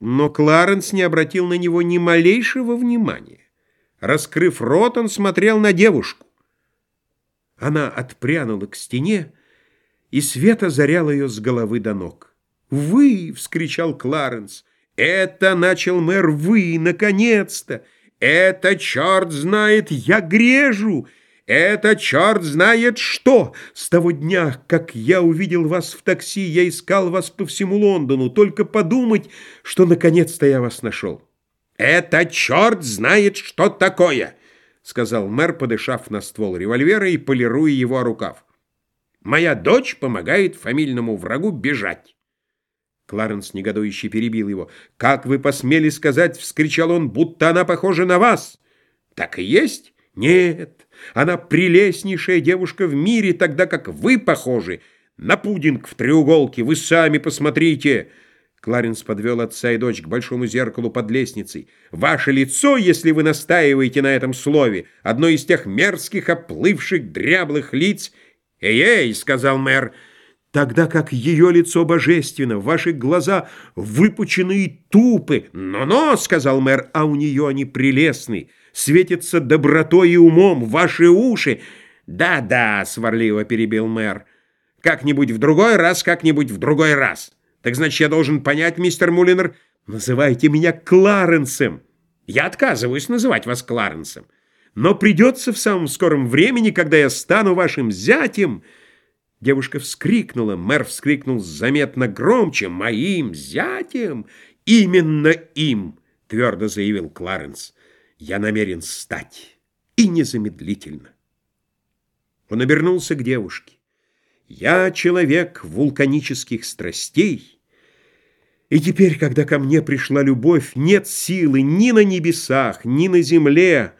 Но Кларенс не обратил на него ни малейшего внимания. Раскрыв рот, он смотрел на девушку. Она отпрянула к стене, и свет озарял ее с головы до ног. «Вы!» — вскричал Кларенс. «Это начал мэр вы, наконец-то! Это, черт знает, я грежу! Это черт знает что! С того дня, как я увидел вас в такси, я искал вас по всему Лондону. Только подумать, что наконец-то я вас нашел!» «Это черт знает, что такое!» — сказал мэр, подышав на ствол револьвера и полируя его рукав. «Моя дочь помогает фамильному врагу бежать». Кларенс негодующе перебил его. «Как вы посмели сказать, — вскричал он, — будто она похожа на вас?» «Так и есть?» «Нет, она прелестнейшая девушка в мире, тогда как вы похожи на пудинг в треуголке. Вы сами посмотрите!» Кларенс подвел отца и дочь к большому зеркалу под лестницей. «Ваше лицо, если вы настаиваете на этом слове, одно из тех мерзких, оплывших, дряблых лиц...» «Эй-эй!» — сказал мэр — тогда как ее лицо божественно, ваши глаза выпучены и тупы. «Но-но!» — сказал мэр, — «а у нее они прелестны, светятся добротой и умом, ваши уши». «Да-да», — сварливо перебил мэр, — «как-нибудь в другой раз, как-нибудь в другой раз». «Так значит, я должен понять, мистер Мулинер, называйте меня Кларенсом». «Я отказываюсь называть вас Кларенсом, но придется в самом скором времени, когда я стану вашим зятем...» Девушка вскрикнула, мэр вскрикнул заметно громче. «Моим зятем! Именно им!» — твердо заявил Кларенс. «Я намерен стать. И незамедлительно». Он обернулся к девушке. «Я человек вулканических страстей, и теперь, когда ко мне пришла любовь, нет силы ни на небесах, ни на земле,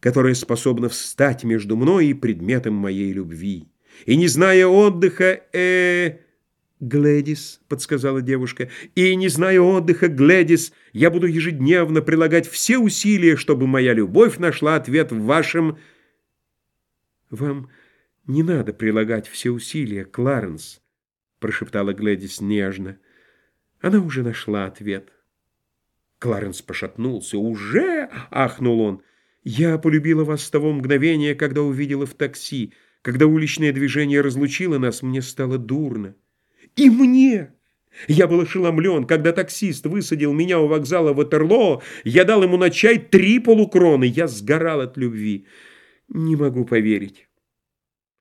которая способна встать между мной и предметом моей любви» и не зная отдыха, э, Глэдис, подсказала девушка, и не зная отдыха, Глэдис, я буду ежедневно прилагать все усилия, чтобы моя любовь нашла ответ в вашем... Вам не надо прилагать все усилия, Кларенс, прошептала Глэдис нежно. Она уже нашла ответ. Кларенс пошатнулся. «Уже?» — ахнул он. «Я полюбила вас с того мгновения, когда увидела в такси. Когда уличное движение разлучило нас, мне стало дурно. И мне! Я был ошеломлен, когда таксист высадил меня у вокзала Ватерлоо, я дал ему на чай три полукроны, я сгорал от любви. Не могу поверить.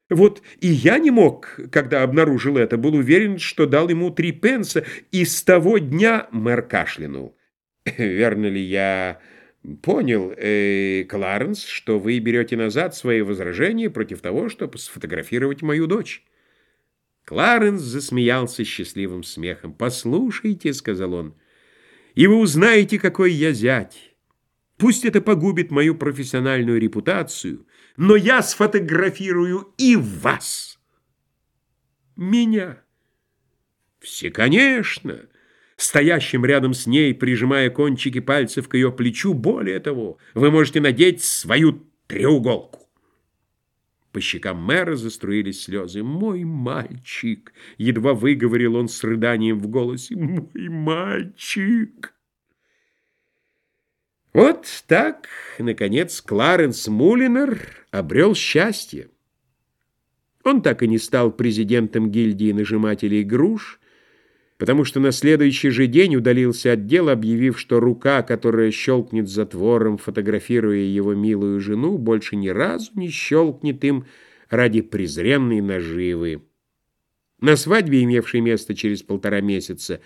Вот и я не мог, когда обнаружил это, был уверен, что дал ему три пенса, и с того дня мэр кашлянул. Верно ли я понял, э, Кларенс, что вы берете назад свои возражения против того, чтобы сфотографировать мою дочь. Кларенс засмеялся счастливым смехом. «Послушайте», — сказал он, — «и вы узнаете, какой я зять. Пусть это погубит мою профессиональную репутацию, но я сфотографирую и вас, меня». «Все, конечно» стоящим рядом с ней, прижимая кончики пальцев к ее плечу. Более того, вы можете надеть свою треуголку. По щекам мэра заструились слезы. «Мой мальчик!» — едва выговорил он с рыданием в голосе. «Мой мальчик!» Вот так, наконец, Кларенс Мулинер обрел счастье. Он так и не стал президентом гильдии нажимателей груш, потому что на следующий же день удалился от дела, объявив, что рука, которая щелкнет затвором, фотографируя его милую жену, больше ни разу не щелкнет им ради презренной наживы. На свадьбе, имевшей место через полтора месяца,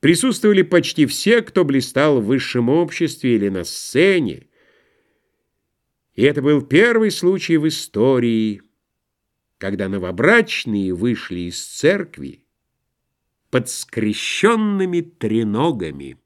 присутствовали почти все, кто блистал в высшем обществе или на сцене. И это был первый случай в истории, когда новобрачные вышли из церкви под скрещенными треногами.